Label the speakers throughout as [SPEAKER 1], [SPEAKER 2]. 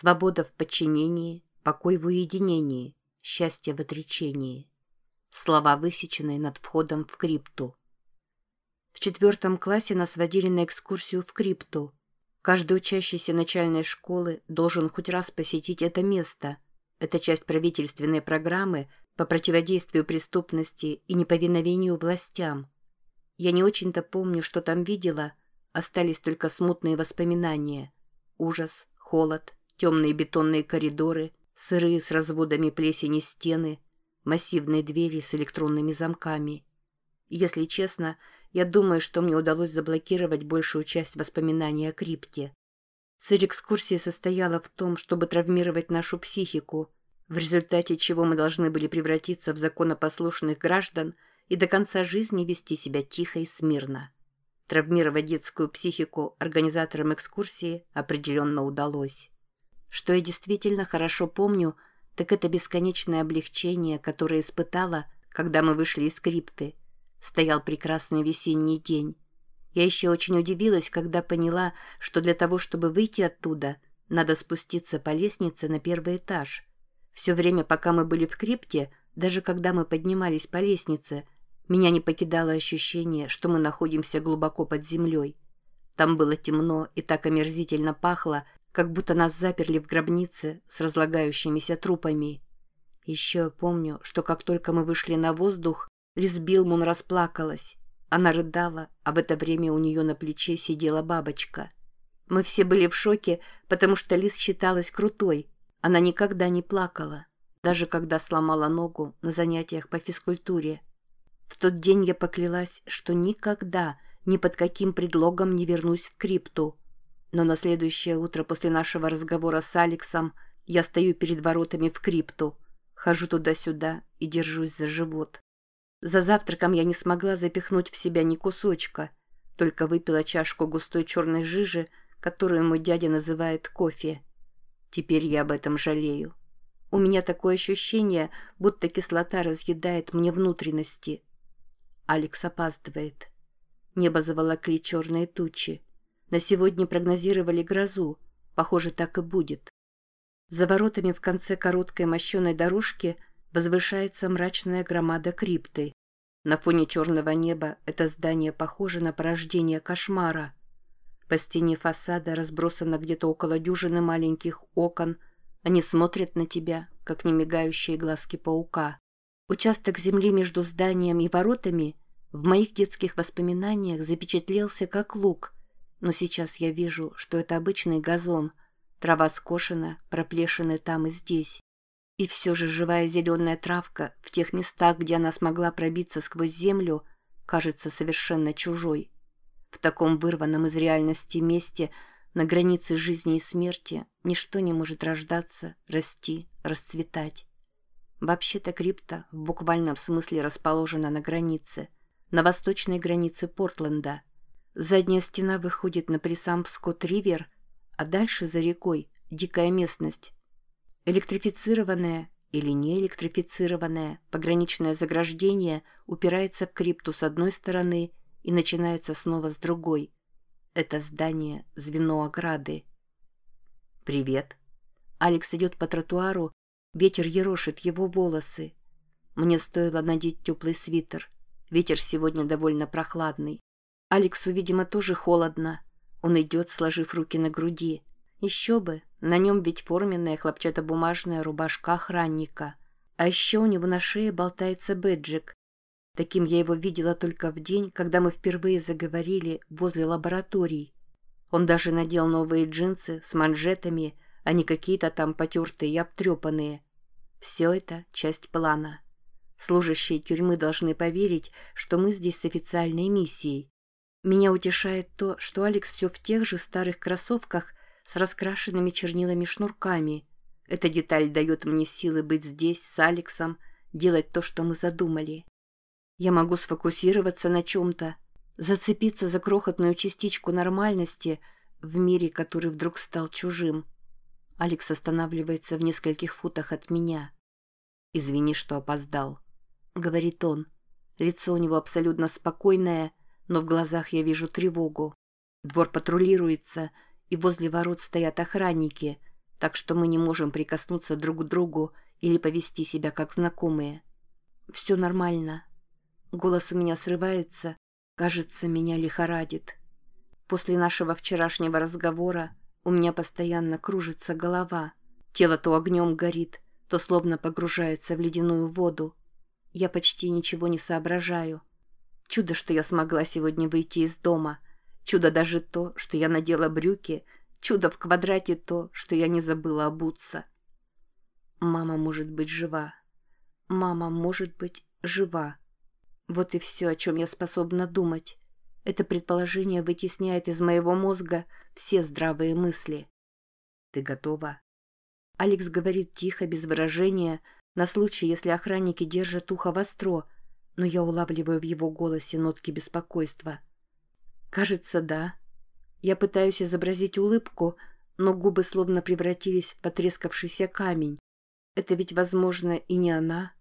[SPEAKER 1] Свобода в подчинении, покой в уединении, счастье в отречении. Слова, высеченные над входом в крипту. В четвертом классе нас водили на экскурсию в крипту. Каждый учащийся начальной школы должен хоть раз посетить это место. Это часть правительственной программы по противодействию преступности и неповиновению властям. Я не очень-то помню, что там видела, остались только смутные воспоминания. Ужас, холод, темные бетонные коридоры, сырые с разводами плесени стены, массивные двери с электронными замками. Если честно, я думаю, что мне удалось заблокировать большую часть воспоминаний о крипте. Цель экскурсии состояла в том, чтобы травмировать нашу психику, в результате чего мы должны были превратиться в законопослушных граждан и до конца жизни вести себя тихо и смирно. Травмировать детскую психику организаторам экскурсии определенно удалось. Что я действительно хорошо помню, так это бесконечное облегчение, которое испытала, когда мы вышли из крипты. Стоял прекрасный весенний день. Я еще очень удивилась, когда поняла, что для того, чтобы выйти оттуда, надо спуститься по лестнице на первый этаж. Все время, пока мы были в крипте, даже когда мы поднимались по лестнице, меня не покидало ощущение, что мы находимся глубоко под землей. Там было темно и так омерзительно пахло, как будто нас заперли в гробнице с разлагающимися трупами. Еще я помню, что как только мы вышли на воздух, Лиз Билмун расплакалась. Она рыдала, а в это время у нее на плече сидела бабочка. Мы все были в шоке, потому что Лиз считалась крутой. Она никогда не плакала, даже когда сломала ногу на занятиях по физкультуре. В тот день я поклялась, что никогда, ни под каким предлогом не вернусь в крипту. Но на следующее утро после нашего разговора с Алексом я стою перед воротами в крипту, хожу туда-сюда и держусь за живот. За завтраком я не смогла запихнуть в себя ни кусочка, только выпила чашку густой черной жижи, которую мой дядя называет кофе. Теперь я об этом жалею. У меня такое ощущение, будто кислота разъедает мне внутренности. Алекс опаздывает. Небо заволокли черные тучи. На сегодня прогнозировали грозу. Похоже, так и будет. За воротами в конце короткой мощеной дорожки возвышается мрачная громада крипты. На фоне черного неба это здание похоже на порождение кошмара. По стене фасада разбросано где-то около дюжины маленьких окон. Они смотрят на тебя, как немигающие глазки паука. Участок земли между зданием и воротами в моих детских воспоминаниях запечатлелся как лук – но сейчас я вижу, что это обычный газон. Трава скошена, проплешины там и здесь. И все же живая зеленая травка в тех местах, где она смогла пробиться сквозь землю, кажется совершенно чужой. В таком вырванном из реальности месте, на границе жизни и смерти, ничто не может рождаться, расти, расцветать. Вообще-то крипта в буквальном смысле расположена на границе, на восточной границе Портленда – Задняя стена выходит на присамп Скотт-Ривер, а дальше за рекой дикая местность. Электрифицированное или не электрифицированное пограничное заграждение упирается в крипту с одной стороны и начинается снова с другой. Это здание – звено ограды. «Привет». Алекс идет по тротуару, ветер ерошит его волосы. Мне стоило надеть теплый свитер. Ветер сегодня довольно прохладный. Алексу, видимо, тоже холодно. Он идет, сложив руки на груди. Еще бы, на нем ведь форменная хлопчатобумажная рубашка охранника. А еще у него на шее болтается бэджик. Таким я его видела только в день, когда мы впервые заговорили возле лабораторий. Он даже надел новые джинсы с манжетами, а не какие-то там потертые и обтрепанные. Все это часть плана. Служащие тюрьмы должны поверить, что мы здесь с официальной миссией. Меня утешает то, что Алекс все в тех же старых кроссовках с раскрашенными чернилами шнурками. Эта деталь дает мне силы быть здесь, с Алексом, делать то, что мы задумали. Я могу сфокусироваться на чем-то, зацепиться за крохотную частичку нормальности в мире, который вдруг стал чужим. Алекс останавливается в нескольких футах от меня. «Извини, что опоздал», — говорит он. Лицо у него абсолютно спокойное, но в глазах я вижу тревогу. Двор патрулируется, и возле ворот стоят охранники. так что мы не можем прикоснуться друг к другу или повести себя как знакомые. Все нормально. Голос у меня срывается, кажется, меня лихорадит. После нашего вчерашнего разговора у меня постоянно кружится голова. Тело то огнем горит, то словно погружается в ледяную воду. Я почти ничего не соображаю. Чудо, что я смогла сегодня выйти из дома. Чудо даже то, что я надела брюки. Чудо в квадрате то, что я не забыла обуться. Мама может быть жива. Мама может быть жива. Вот и все, о чем я способна думать. Это предположение вытесняет из моего мозга все здравые мысли. «Ты готова?» Алекс говорит тихо, без выражения, на случай, если охранники держат ухо востро, но я улавливаю в его голосе нотки беспокойства. «Кажется, да. Я пытаюсь изобразить улыбку, но губы словно превратились в потрескавшийся камень. Это ведь, возможно, и не она.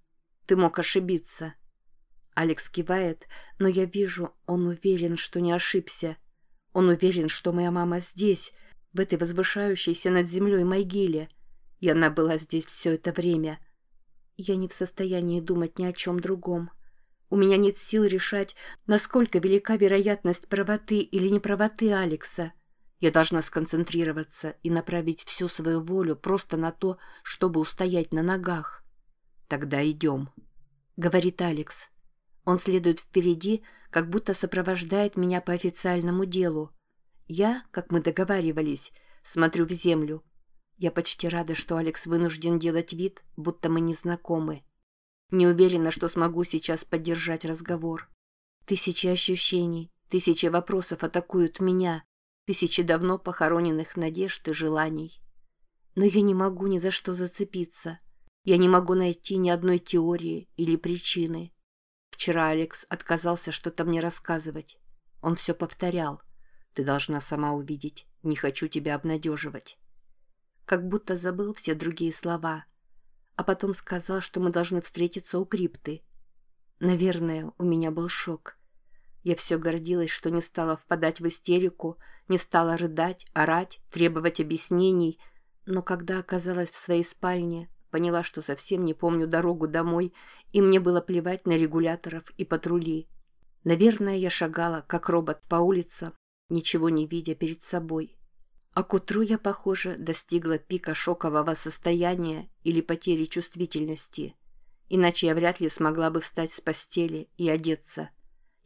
[SPEAKER 1] Ты мог ошибиться». Алекс кивает, но я вижу, он уверен, что не ошибся. Он уверен, что моя мама здесь, в этой возвышающейся над землей могиле. И она была здесь все это время. Я не в состоянии думать ни о чем другом. У меня нет сил решать, насколько велика вероятность правоты или неправоты Алекса. Я должна сконцентрироваться и направить всю свою волю просто на то, чтобы устоять на ногах. «Тогда идем», — говорит Алекс. Он следует впереди, как будто сопровождает меня по официальному делу. Я, как мы договаривались, смотрю в землю. Я почти рада, что Алекс вынужден делать вид, будто мы не знакомы. Не уверена, что смогу сейчас поддержать разговор. Тысячи ощущений, тысячи вопросов атакуют меня, тысячи давно похороненных надежд и желаний. Но я не могу ни за что зацепиться. Я не могу найти ни одной теории или причины. Вчера Алекс отказался что-то мне рассказывать. Он все повторял. «Ты должна сама увидеть. Не хочу тебя обнадеживать». Как будто забыл все другие слова. А потом сказал, что мы должны встретиться у крипты. Наверное, у меня был шок. Я все гордилась, что не стала впадать в истерику, не стала рыдать, орать, требовать объяснений. Но когда оказалась в своей спальне, Поняла, что совсем не помню дорогу домой, и мне было плевать на регуляторов и патрули. Наверное, я шагала, как робот, по улицам, ничего не видя перед собой. А к утру я, похоже, достигла пика шокового состояния или потери чувствительности. Иначе я вряд ли смогла бы встать с постели и одеться.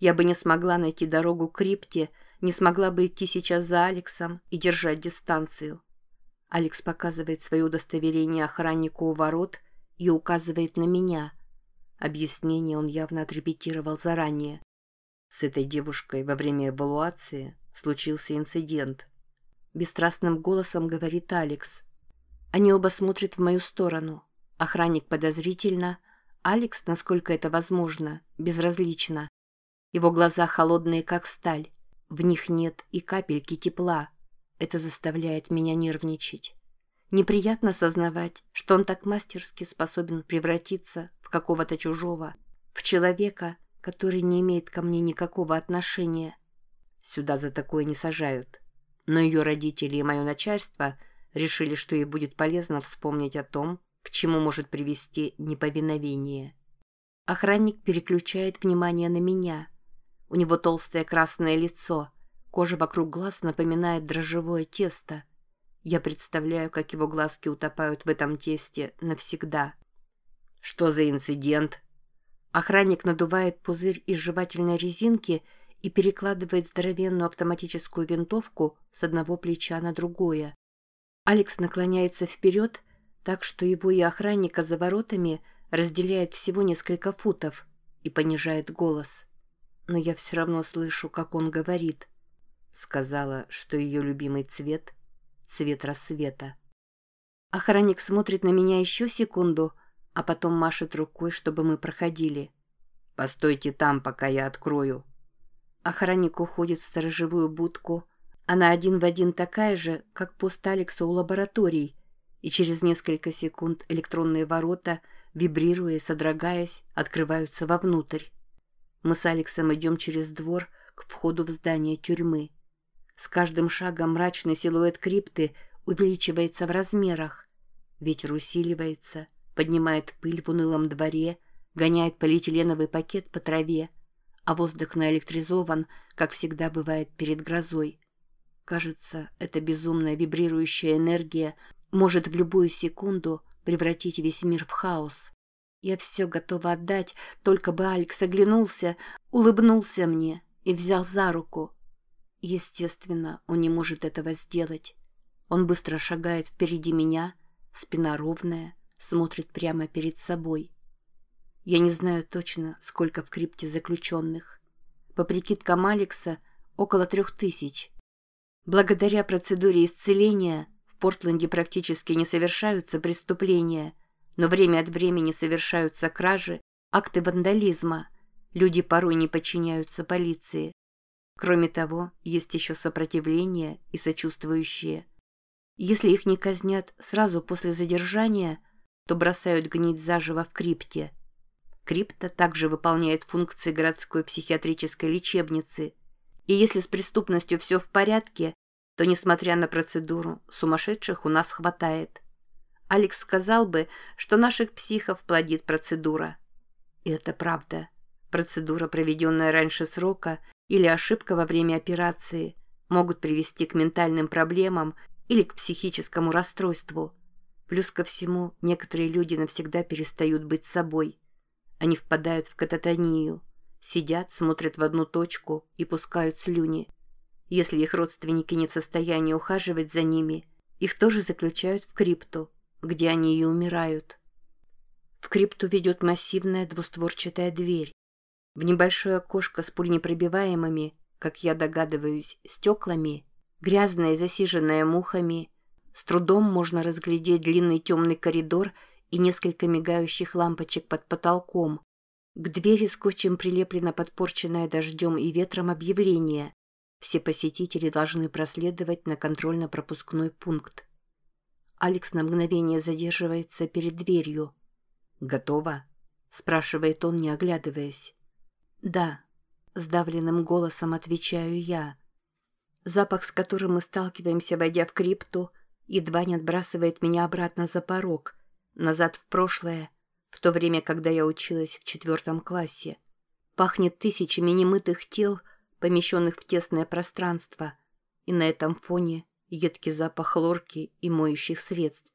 [SPEAKER 1] Я бы не смогла найти дорогу к крипте, не смогла бы идти сейчас за Алексом и держать дистанцию. Алекс показывает свое удостоверение охраннику у ворот и указывает на меня. Объяснение он явно отрепетировал заранее. С этой девушкой во время эвалуации случился инцидент. Бесстрастным голосом говорит Алекс. Они оба смотрят в мою сторону. Охранник подозрительно, Алекс, насколько это возможно, безразлично. Его глаза холодные, как сталь. В них нет и капельки тепла. Это заставляет меня нервничать. Неприятно сознавать, что он так мастерски способен превратиться в какого-то чужого, в человека, который не имеет ко мне никакого отношения. Сюда за такое не сажают. Но ее родители и мое начальство решили, что ей будет полезно вспомнить о том, к чему может привести неповиновение. Охранник переключает внимание на меня. У него толстое красное лицо – Кожа вокруг глаз напоминает дрожжевое тесто. Я представляю, как его глазки утопают в этом тесте навсегда. Что за инцидент? Охранник надувает пузырь из жевательной резинки и перекладывает здоровенную автоматическую винтовку с одного плеча на другое. Алекс наклоняется вперед, так что его и охранника за воротами разделяет всего несколько футов и понижает голос. Но я все равно слышу, как он говорит. Сказала, что ее любимый цвет — цвет рассвета. Охранник смотрит на меня еще секунду, а потом машет рукой, чтобы мы проходили. «Постойте там, пока я открою». Охранник уходит в сторожевую будку. Она один в один такая же, как пост Алекса у лабораторий, и через несколько секунд электронные ворота, вибрируя и содрогаясь, открываются вовнутрь. Мы с Алексом идем через двор к входу в здание тюрьмы. С каждым шагом мрачный силуэт крипты увеличивается в размерах. Ветер усиливается, поднимает пыль в унылом дворе, гоняет полиэтиленовый пакет по траве, а воздух наэлектризован, как всегда бывает перед грозой. Кажется, эта безумная вибрирующая энергия может в любую секунду превратить весь мир в хаос. Я все готова отдать, только бы Алекс оглянулся, улыбнулся мне и взял за руку. Естественно, он не может этого сделать. Он быстро шагает впереди меня, спина ровная, смотрит прямо перед собой. Я не знаю точно, сколько в крипте заключенных. По прикидкам Алекса, около трех тысяч. Благодаря процедуре исцеления в Портленде практически не совершаются преступления, но время от времени совершаются кражи, акты вандализма. Люди порой не подчиняются полиции. Кроме того, есть еще сопротивление и сочувствующие. Если их не казнят сразу после задержания, то бросают гнить заживо в крипте – Крипта также выполняет функции городской психиатрической лечебницы. И если с преступностью все в порядке, то, несмотря на процедуру, сумасшедших у нас хватает. Алекс сказал бы, что наших психов плодит процедура. И это правда. Процедура, проведенная раньше срока, или ошибка во время операции, могут привести к ментальным проблемам или к психическому расстройству. Плюс ко всему, некоторые люди навсегда перестают быть собой. Они впадают в кататонию, сидят, смотрят в одну точку и пускают слюни. Если их родственники не в состоянии ухаживать за ними, их тоже заключают в крипту, где они и умирают. В крипту ведет массивная двустворчатая дверь. В небольшое окошко с пульнепробиваемыми, как я догадываюсь, стеклами, грязное и засиженное мухами, с трудом можно разглядеть длинный темный коридор и несколько мигающих лампочек под потолком. К двери скотчем прилеплено подпорченное дождем и ветром объявление. Все посетители должны проследовать на контрольно-пропускной пункт. Алекс на мгновение задерживается перед дверью. «Готово?» – спрашивает он, не оглядываясь. «Да», – сдавленным голосом отвечаю я. Запах, с которым мы сталкиваемся, войдя в крипту, едва не отбрасывает меня обратно за порог – назад в прошлое, в то время, когда я училась в четвертом классе. Пахнет тысячами немытых тел, помещенных в тесное пространство, и на этом фоне едкий запах лорки и моющих средств.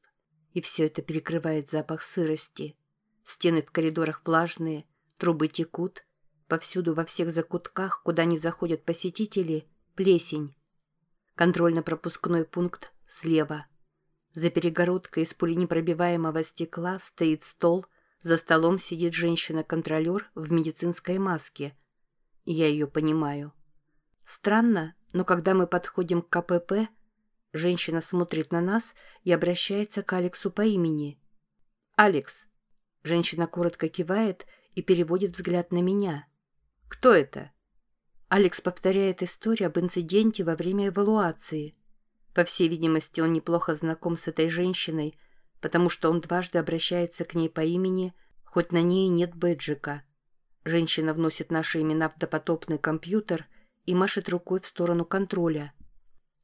[SPEAKER 1] И все это перекрывает запах сырости. Стены в коридорах влажные, трубы текут, повсюду во всех закутках, куда не заходят посетители, плесень. Контрольно-пропускной пункт слева – за перегородкой из пуленепробиваемого стекла стоит стол, за столом сидит женщина-контролер в медицинской маске. Я ее понимаю. Странно, но когда мы подходим к КПП, женщина смотрит на нас и обращается к Алексу по имени. «Алекс». Женщина коротко кивает и переводит взгляд на меня. «Кто это?» Алекс повторяет историю об инциденте во время эвалуации – по всей видимости, он неплохо знаком с этой женщиной, потому что он дважды обращается к ней по имени, хоть на ней нет бэджика. Женщина вносит наши имена в допотопный компьютер и машет рукой в сторону контроля.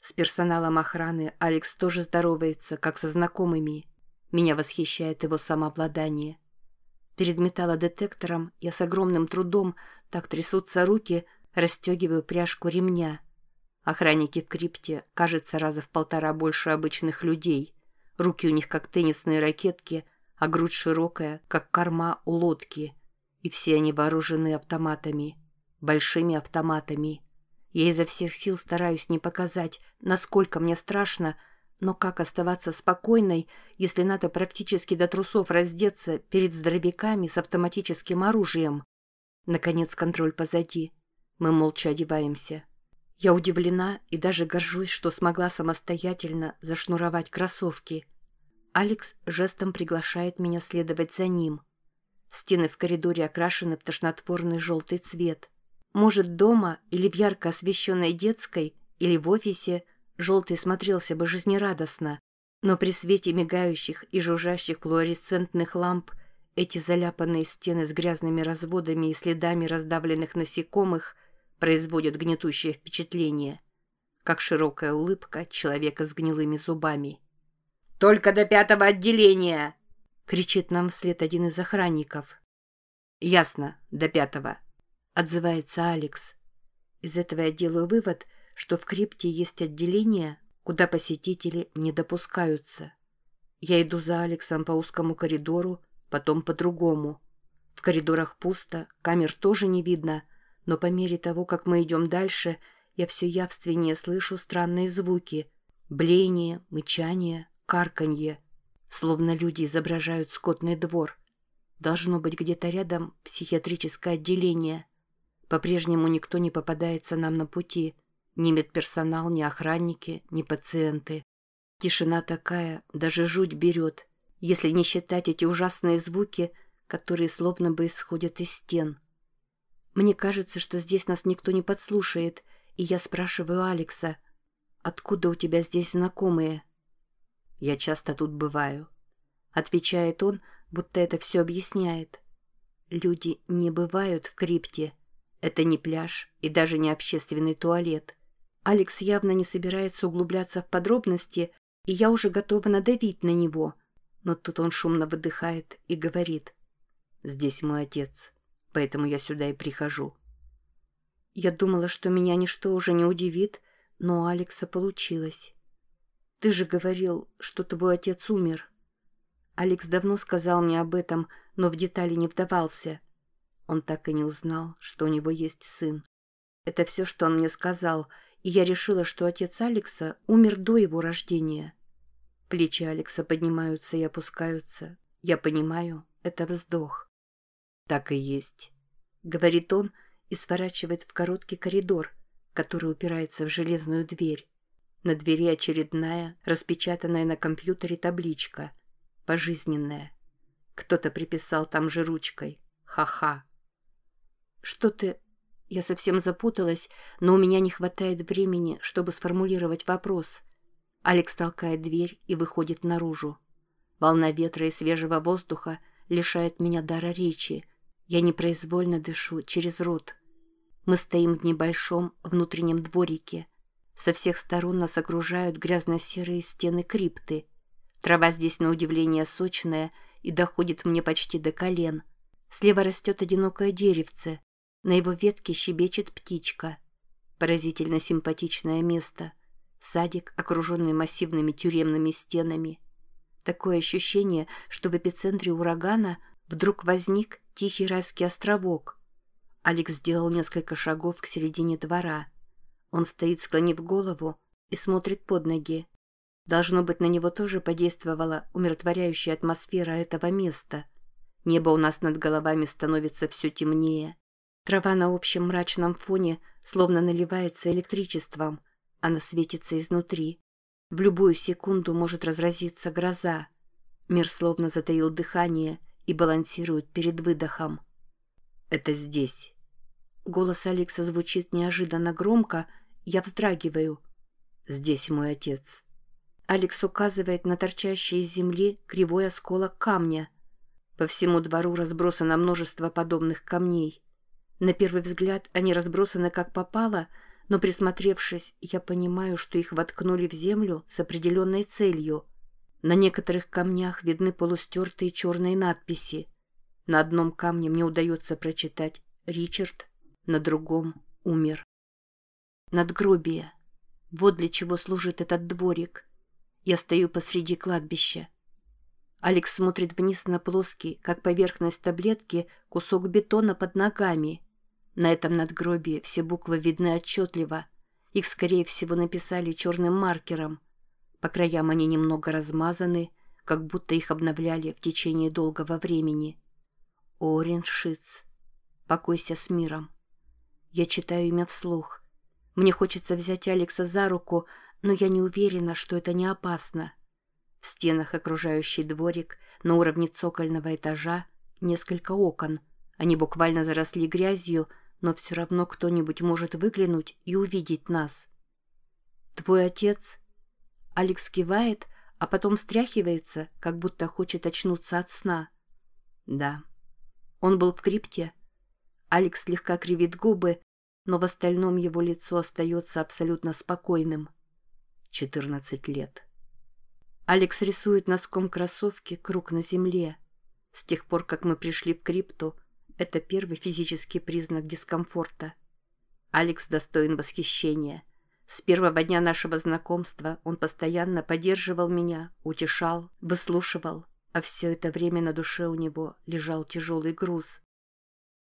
[SPEAKER 1] С персоналом охраны Алекс тоже здоровается, как со знакомыми. Меня восхищает его самообладание. Перед металлодетектором я с огромным трудом, так трясутся руки, расстегиваю пряжку ремня – Охранники в крипте, кажется, раза в полтора больше обычных людей. Руки у них как теннисные ракетки, а грудь широкая, как корма у лодки. И все они вооружены автоматами. Большими автоматами. Я изо всех сил стараюсь не показать, насколько мне страшно, но как оставаться спокойной, если надо практически до трусов раздеться перед здоровяками с автоматическим оружием? Наконец контроль позади. Мы молча одеваемся. Я удивлена и даже горжусь, что смогла самостоятельно зашнуровать кроссовки. Алекс жестом приглашает меня следовать за ним. Стены в коридоре окрашены в тошнотворный желтый цвет. Может, дома или в ярко освещенной детской, или в офисе желтый смотрелся бы жизнерадостно, но при свете мигающих и жужжащих флуоресцентных ламп эти заляпанные стены с грязными разводами и следами раздавленных насекомых – производят гнетущее впечатление. как широкая улыбка человека с гнилыми зубами. «Только до пятого отделения!» — кричит нам вслед один из охранников. «Ясно, до пятого», — отзывается Алекс. Из этого я делаю вывод, что в крипте есть отделение, куда посетители не допускаются. Я иду за Алексом по узкому коридору, потом по другому. В коридорах пусто, камер тоже не видно, но по мере того, как мы идем дальше, я все явственнее слышу странные звуки. Блеяние, мычание, карканье. Словно люди изображают скотный двор. Должно быть где-то рядом психиатрическое отделение. По-прежнему никто не попадается нам на пути. Ни медперсонал, ни охранники, ни пациенты. Тишина такая, даже жуть берет, если не считать эти ужасные звуки, которые словно бы исходят из стен. Мне кажется, что здесь нас никто не подслушает, и я спрашиваю Алекса, «Откуда у тебя здесь знакомые?» «Я часто тут бываю», — отвечает он, будто это все объясняет. «Люди не бывают в крипте. Это не пляж и даже не общественный туалет». Алекс явно не собирается углубляться в подробности, и я уже готова надавить на него. Но тут он шумно выдыхает и говорит. «Здесь мой отец, поэтому я сюда и прихожу». Я думала, что меня ничто уже не удивит, но у Алекса получилось. «Ты же говорил, что твой отец умер». Алекс давно сказал мне об этом, но в детали не вдавался. Он так и не узнал, что у него есть сын. Это все, что он мне сказал, и я решила, что отец Алекса умер до его рождения. Плечи Алекса поднимаются и опускаются. Я понимаю, это вздох. «Так и есть», — говорит он и сворачивает в короткий коридор, который упирается в железную дверь. На двери очередная, распечатанная на компьютере табличка. Пожизненная. Кто-то приписал там же ручкой. Ха-ха. «Что ты...» Я совсем запуталась, но у меня не хватает времени, чтобы сформулировать вопрос. Алекс толкает дверь и выходит наружу. Волна ветра и свежего воздуха лишает меня дара речи. Я непроизвольно дышу через рот. Мы стоим в небольшом внутреннем дворике. Со всех сторон нас окружают грязно-серые стены крипты. Трава здесь, на удивление, сочная и доходит мне почти до колен. Слева растет одинокое деревце, на его ветке щебечет птичка. Поразительно симпатичное место. Садик, окруженный массивными тюремными стенами. Такое ощущение, что в эпицентре урагана вдруг возник тихий райский островок. Алекс сделал несколько шагов к середине двора. Он стоит, склонив голову, и смотрит под ноги. Должно быть, на него тоже подействовала умиротворяющая атмосфера этого места. Небо у нас над головами становится все темнее. Трава на общем мрачном фоне словно наливается электричеством, она светится изнутри. В любую секунду может разразиться гроза. Мир словно затаил дыхание и балансирует перед выдохом. «Это здесь». Голос Алекса звучит неожиданно громко, я вздрагиваю. «Здесь мой отец». Алекс указывает на торчащий из земли кривой осколок камня. По всему двору разбросано множество подобных камней. На первый взгляд они разбросаны как попало, но присмотревшись, я понимаю, что их воткнули в землю с определенной целью. На некоторых камнях видны полустертые черные надписи. На одном камне мне удается прочитать «Ричард», на другом «Умер». Надгробие. Вот для чего служит этот дворик. Я стою посреди кладбища. Алекс смотрит вниз на плоский, как поверхность таблетки, кусок бетона под ногами. На этом надгробии все буквы видны отчетливо. Их, скорее всего, написали черным маркером. По краям они немного размазаны, как будто их обновляли в течение долгого времени. Орин Шиц. Покойся с миром. Я читаю имя вслух. Мне хочется взять Алекса за руку, но я не уверена, что это не опасно. В стенах окружающий дворик, на уровне цокольного этажа, несколько окон. Они буквально заросли грязью, но все равно кто-нибудь может выглянуть и увидеть нас. «Твой отец?» Алекс кивает, а потом встряхивается, как будто хочет очнуться от сна. «Да». «Он был в крипте?» Алекс слегка кривит губы, но в остальном его лицо остается абсолютно спокойным. 14 лет. Алекс рисует носком кроссовки круг на земле. С тех пор, как мы пришли в крипту, это первый физический признак дискомфорта. Алекс достоин восхищения. С первого дня нашего знакомства он постоянно поддерживал меня, утешал, выслушивал, а все это время на душе у него лежал тяжелый груз.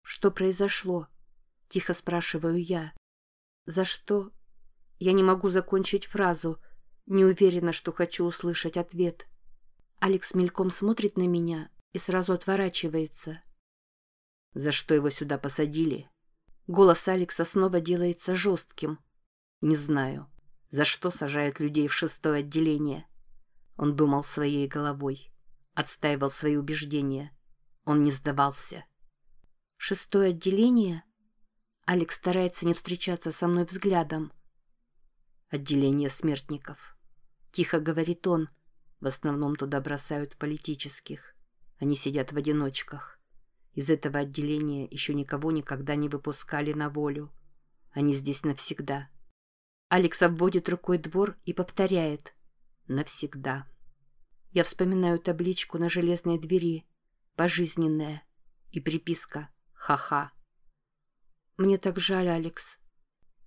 [SPEAKER 1] «Что произошло?» – тихо спрашиваю я. «За что?» Я не могу закончить фразу. Не уверена, что хочу услышать ответ. Алекс мельком смотрит на меня и сразу отворачивается.
[SPEAKER 2] «За что его сюда посадили?»
[SPEAKER 1] Голос Алекса снова делается жестким.
[SPEAKER 2] «Не знаю. За что сажают людей в шестое отделение?» Он думал своей головой отстаивал свои убеждения. Он не сдавался.
[SPEAKER 1] «Шестое отделение?» Алекс старается не встречаться со мной взглядом.
[SPEAKER 2] «Отделение смертников», — тихо говорит он. В основном туда бросают политических. Они сидят в одиночках. Из этого отделения еще никого никогда не выпускали на волю. Они здесь навсегда.
[SPEAKER 1] Алекс обводит рукой двор и повторяет
[SPEAKER 2] «Навсегда».
[SPEAKER 1] Я вспоминаю табличку на железной двери. Пожизненная. И приписка «Ха-ха». Мне так жаль, Алекс.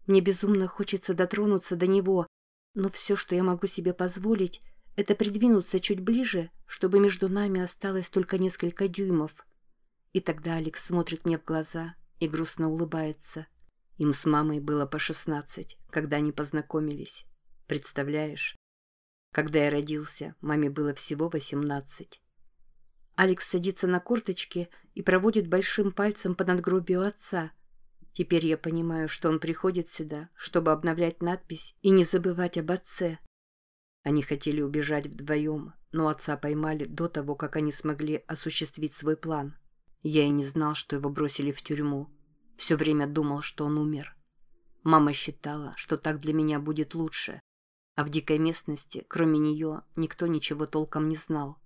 [SPEAKER 1] Мне безумно хочется дотронуться до него, но все, что я могу себе позволить, это придвинуться чуть ближе, чтобы между нами осталось только несколько дюймов. И тогда Алекс смотрит мне в глаза и грустно улыбается.
[SPEAKER 2] Им с мамой было по шестнадцать, когда они познакомились. Представляешь? Когда я родился, маме было всего восемнадцать.
[SPEAKER 1] Алекс садится на корточки и проводит большим пальцем по надгробию отца. Теперь я понимаю, что он приходит сюда, чтобы обновлять надпись и не забывать об отце.
[SPEAKER 2] Они хотели убежать вдвоем, но отца поймали до того, как они смогли осуществить свой план. Я и не знал, что его бросили в тюрьму. Все время думал, что он умер. Мама считала, что так для меня будет лучше. А в дикой местности, кроме нее, никто ничего толком не знал.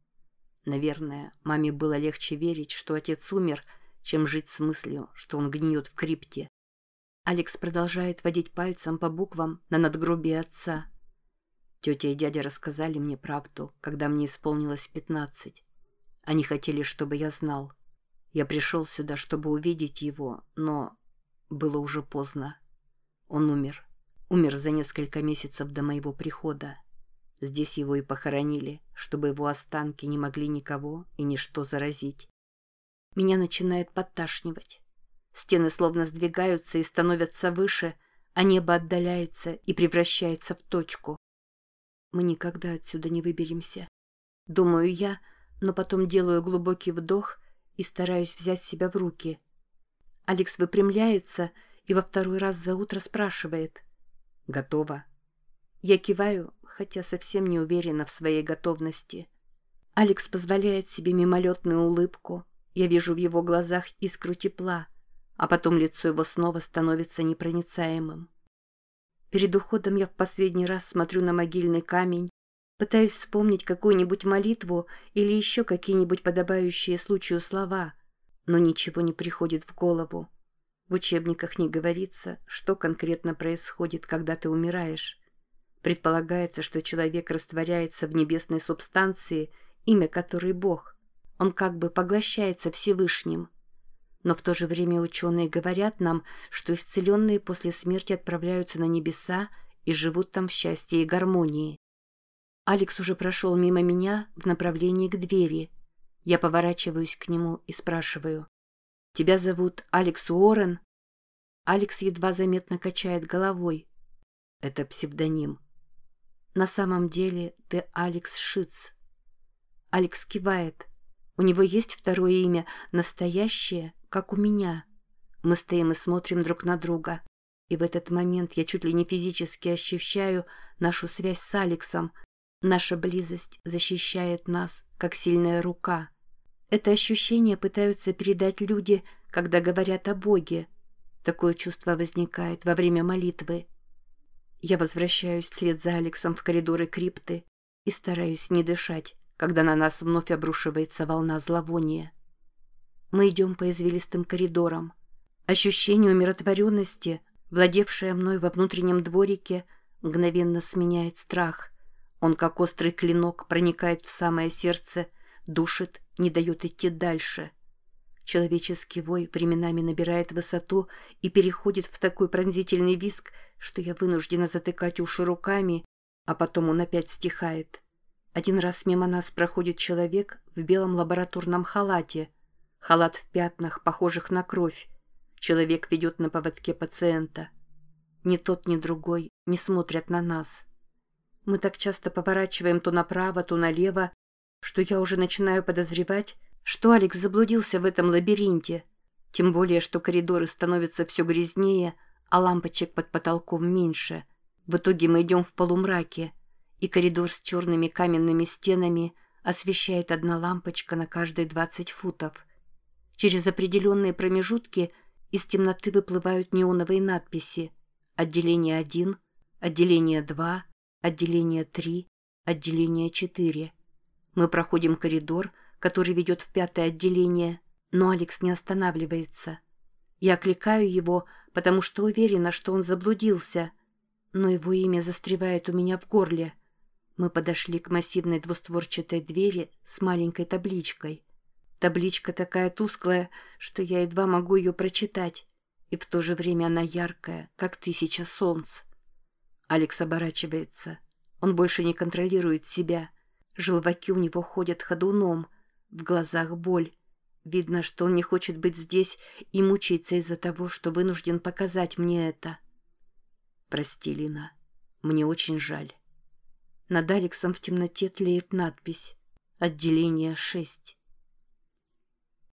[SPEAKER 2] Наверное, маме было легче верить, что отец умер, чем жить с мыслью, что он гниет в крипте.
[SPEAKER 1] Алекс продолжает водить пальцем по буквам на надгробии отца.
[SPEAKER 2] Тетя и дядя рассказали мне правду, когда мне исполнилось пятнадцать. Они хотели, чтобы я знал. Я пришел сюда, чтобы увидеть его, но было уже поздно. Он умер. Умер за несколько месяцев до моего прихода. Здесь его и похоронили, чтобы его останки не могли никого и ничто заразить.
[SPEAKER 1] Меня начинает подташнивать. Стены словно сдвигаются и становятся выше, а небо отдаляется и превращается в точку. Мы никогда отсюда не выберемся. Думаю я, но потом делаю глубокий вдох и стараюсь взять себя в руки. Алекс выпрямляется и во второй раз за утро спрашивает —
[SPEAKER 2] Готова.
[SPEAKER 1] Я киваю, хотя совсем не уверена в своей готовности. Алекс позволяет себе мимолетную улыбку. Я вижу в его глазах искру тепла, а потом лицо его снова становится непроницаемым. Перед уходом я в последний раз смотрю на могильный камень, пытаюсь вспомнить какую-нибудь молитву или еще какие-нибудь подобающие случаю слова, но ничего не приходит в голову. В учебниках не говорится, что конкретно происходит, когда ты умираешь. Предполагается, что человек растворяется в небесной субстанции, имя которой Бог. Он как бы поглощается Всевышним. Но в то же время ученые говорят нам, что исцеленные после смерти отправляются на небеса и живут там в счастье и гармонии. Алекс уже прошел мимо меня в направлении к двери. Я поворачиваюсь к нему и спрашиваю. Тебя зовут Алекс Уоррен?» Алекс едва заметно качает головой.
[SPEAKER 2] «Это псевдоним».
[SPEAKER 1] «На самом деле ты Алекс Шиц». Алекс кивает. У него есть второе имя, настоящее, как у меня. Мы стоим и смотрим друг на друга. И в этот момент я чуть ли не физически ощущаю нашу связь с Алексом. Наша близость защищает нас, как сильная рука. Это ощущение пытаются передать люди, когда говорят о Боге. Такое чувство возникает во время молитвы. Я возвращаюсь вслед за Алексом в коридоры крипты и стараюсь не дышать, когда на нас вновь обрушивается волна зловония. Мы идем по извилистым коридорам. Ощущение умиротворенности Владевшая мной во внутреннем дворике мгновенно сменяет страх. Он, как острый клинок, проникает в самое сердце, душит, не дает идти дальше. Человеческий вой временами набирает высоту и переходит в такой пронзительный виск, что я вынуждена затыкать уши руками, а потом он опять стихает. Один раз мимо нас проходит человек в белом лабораторном халате. Халат в пятнах, похожих на кровь. Человек ведет на поводке пациента. Ни тот, ни другой не смотрят на нас. Мы так часто поворачиваем то направо, то налево, что я уже начинаю подозревать, что Алекс заблудился в этом лабиринте. Тем более, что коридоры становятся все грязнее, а лампочек под потолком меньше. В итоге мы идем в полумраке, и коридор с черными каменными стенами освещает одна лампочка на каждые 20 футов. Через определенные промежутки из темноты выплывают неоновые надписи «Отделение 1», «Отделение 2», «Отделение 3», «Отделение 4». Мы проходим коридор, который ведет в пятое отделение, но Алекс не останавливается. Я окликаю его, потому что уверена, что он заблудился, но его имя застревает у меня в горле. Мы подошли к массивной двустворчатой двери с маленькой табличкой. Табличка такая тусклая, что я едва могу ее прочитать, и в то же время она яркая, как тысяча солнц. Алекс оборачивается. Он больше не контролирует себя. Желваки у него ходят ходуном — в глазах боль. Видно, что он не хочет быть здесь и мучается из-за того, что вынужден показать мне это. Прости, Лина. Мне очень жаль. Над Алексом в темноте тлеет надпись «Отделение 6».